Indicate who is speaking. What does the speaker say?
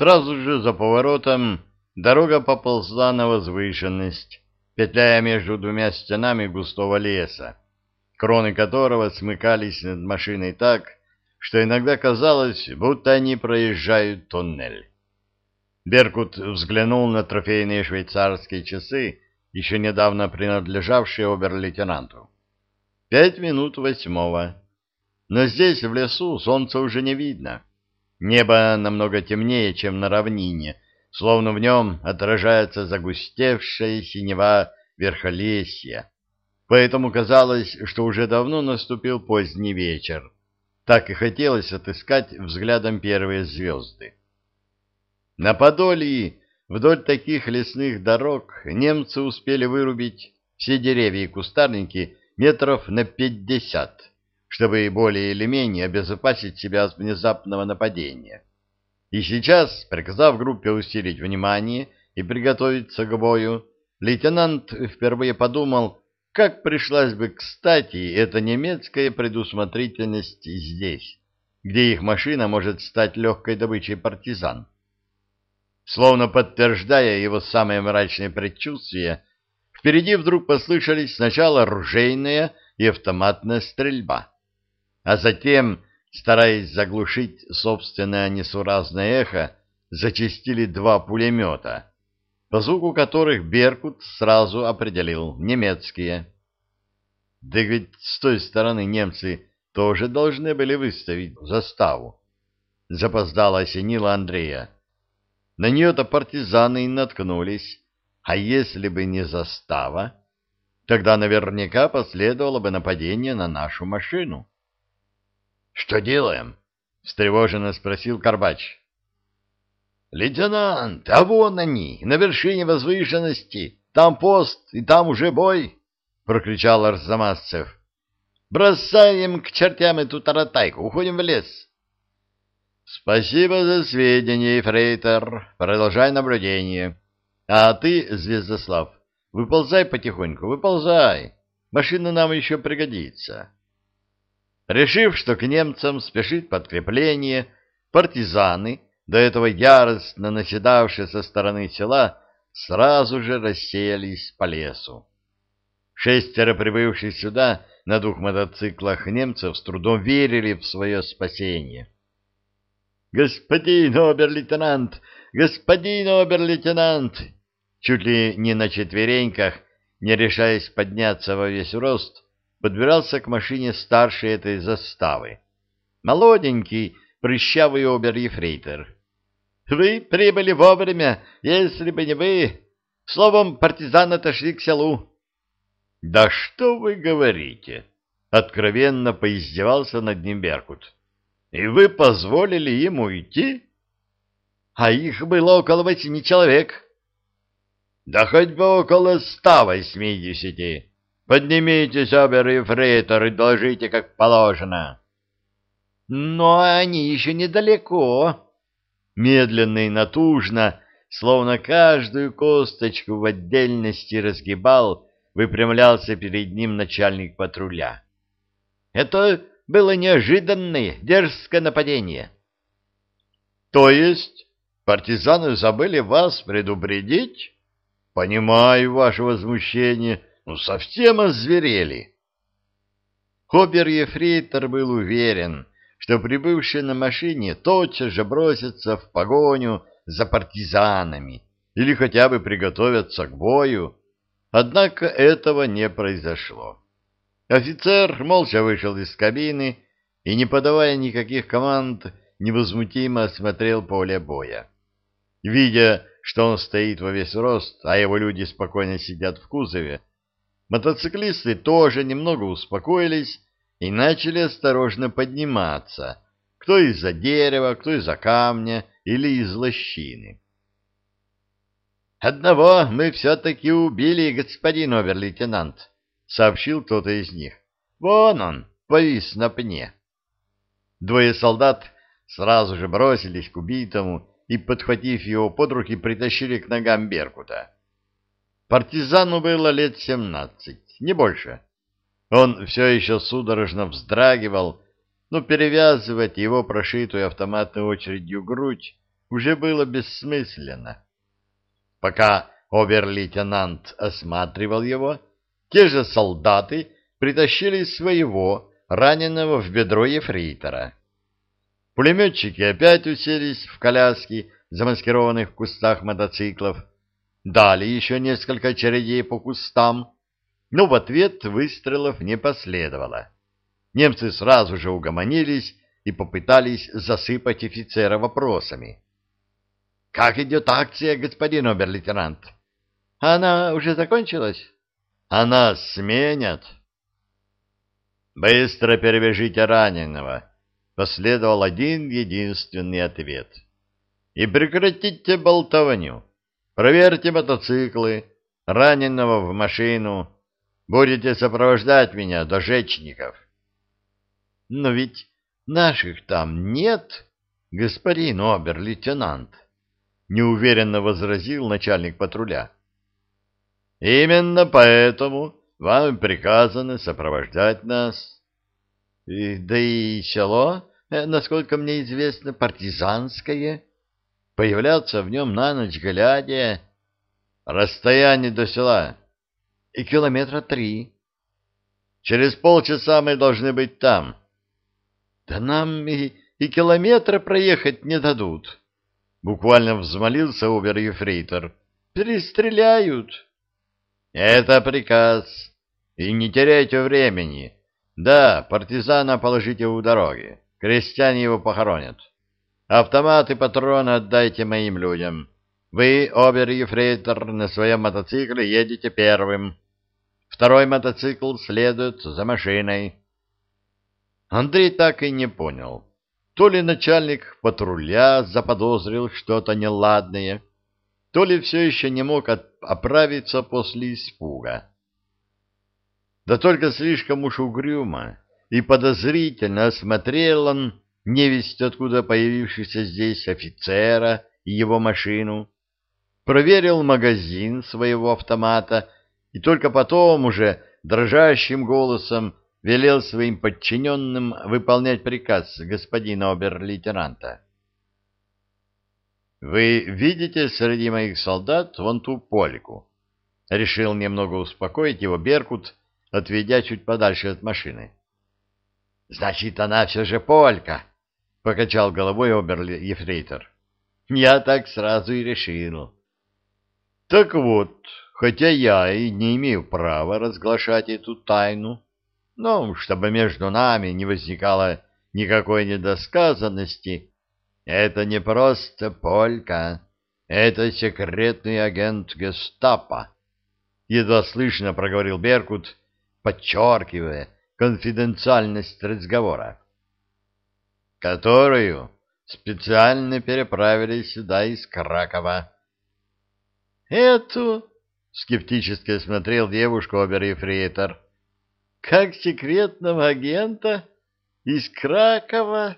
Speaker 1: Сразу же за поворотом дорога поползла на возвышенность, петляя между двумя стенами густого леса, кроны которого смыкались над машиной так, что иногда казалось, будто они проезжают туннель. Беркут взглянул на трофейные швейцарские часы, еще недавно принадлежавшие обер-лейтенанту. Пять минут восьмого. Но здесь, в лесу, солнца уже не видно. Небо намного темнее, чем на равнине, словно в нем отражается загустевшая синева верхолесья. Поэтому казалось, что уже давно наступил поздний вечер. Так и хотелось отыскать взглядом первые звезды. На Подолии вдоль таких лесных дорог немцы успели вырубить все деревья и кустарники метров на пятьдесят, чтобы более или менее обезопасить себя от внезапного нападения. И сейчас, приказав группе усилить внимание и приготовиться к бою, лейтенант впервые подумал, как пришлась бы кстати эта немецкая предусмотрительность здесь, где их машина может стать легкой добычей партизан. Словно подтверждая его самые мрачные предчувствия, впереди вдруг послышались сначала ружейная и автоматная стрельба, а затем, стараясь заглушить собственное несуразное эхо, зачистили два пулемета, по звуку которых Беркут сразу определил немецкие. Да ведь с той стороны немцы тоже должны были выставить заставу. Запоздало осенило Андрея. На нее-то партизаны и наткнулись. А если бы не застава, тогда наверняка последовало бы нападение на нашу машину. — Что делаем? — встревоженно спросил Карбач. — Лейтенант, а вон они, на вершине возвышенности. Там пост, и там уже бой, — прокричал Арзамасцев. — Бросаем к чертям эту таратайку, уходим в лес. Спасибо за сведения, Ефрейтор. Продолжай наблюдение. А ты, Звездослав, выползай потихоньку, выползай. Машина нам еще пригодится. Решив, что к немцам спешит подкрепление, партизаны, до этого яростно наседавшие со стороны села, сразу же рассеялись по лесу. Шестеро прибывших сюда на двух мотоциклах немцев с трудом верили в свое спасение. «Господин обер-лейтенант! Господин обер-лейтенант!» Чуть ли не на четвереньках, не решаясь подняться во весь рост, подбирался к машине старшей этой заставы. Молоденький, прыщавый обер-ефрейтор. «Вы прибыли вовремя, если бы не вы. Словом, партизаны отошли к селу». «Да что вы говорите?» — откровенно поиздевался над ним Беркут. И вы позволили им уйти? А их было около восьми человек. Да хоть бы около ста восьмидесяти. Поднимитесь, обер-ефрейтор, и доложите, как положено. Но они еще недалеко. Медленно и натужно, словно каждую косточку в отдельности разгибал, выпрямлялся перед ним начальник патруля. Это было неожиданное, дерзкое нападение. — То есть партизаны забыли вас предупредить? — Понимаю ваше возмущение. Ну, совсем озверели. Хобер-ефрейтор был уверен, что прибывшие на машине тотчас же бросятся в погоню за партизанами или хотя бы приготовятся к бою, однако этого не произошло. Офицер молча вышел из кабины и, не подавая никаких команд, невозмутимо осмотрел поле боя. Видя, что он стоит во весь рост, а его люди спокойно сидят в кузове, мотоциклисты тоже немного успокоились и начали осторожно подниматься, кто из-за дерева, кто из-за камня или из лощины. «Одного мы все-таки убили, господин обер-лейтенант», сообщил кто-то из них. Вон он, повис на пне. Двое солдат сразу же бросились к убитому и, подхватив его под руки, притащили к ногам Беркута. Партизану было лет семнадцать, не больше. Он все еще судорожно вздрагивал, но перевязывать его прошитую автоматной очередью грудь уже было бессмысленно. Пока обер-лейтенант осматривал его, те же солдаты притащили своего, раненого в бедро ефрейтора. Пулеметчики опять уселись в коляски, замаскированных в кустах мотоциклов, дали еще несколько очередей по кустам, но в ответ выстрелов не последовало. Немцы сразу же угомонились и попытались засыпать офицера вопросами. — Как идет акция, господин обер-лейтенант? — Она уже закончилась? — Она сменят. — Быстро перевяжите раненого, — последовал один единственный ответ. — И прекратите болтовню. Проверьте мотоциклы, раненого в машину. Будете сопровождать меня до Жечников. — Но ведь наших там нет, господин обер-лейтенант, — неуверенно возразил начальник патруля. — Именно поэтому вам приказано сопровождать нас. И, да и село, э, насколько мне известно, партизанское. Появляться в нем на ночь глядя... Расстояние до села. И километра три. Через полчаса мы должны быть там. Да нам и, и километра проехать не дадут. Буквально взмолился обер-ефрейтор. Перестреляют. Это приказ. И не теряйте времени. Да, партизана положите у дороги. Крестьяне его похоронят. Автомат и патроны отдайте моим людям. Вы, обер-ефрейтор, на своем мотоцикле едете первым. Второй мотоцикл следует за машиной. Андрей так и не понял. То ли начальник патруля заподозрил что-то неладное, то ли все еще не мог оправиться после испуга. Да только слишком уж угрюмо и подозрительно осмотрел он невесть откуда появившийся здесь офицера и его машину, проверил магазин своего автомата и только потом уже дрожащим голосом велел своим подчиненным выполнять приказ господина обер-лейтенанта. «Вы видите среди моих солдат вон ту польку?» Решил немного успокоить его Беркут, отведя чуть подальше от машины. «Значит, она все же полька!» — покачал головой обер-ефрейтор. «Я так сразу и решил». «Так вот, хотя я и не имею права разглашать эту тайну, но чтобы между нами не возникало никакой недосказанности, это не просто полька, это секретный агент гестапо». Едва слышно проговорил Беркут, подчеркивая конфиденциальность разговора которую специально переправили сюда из Кракова. «Эту?» — скептически смотрел девушку обер-ефрейтор. «Как секретного агента? Из Кракова?»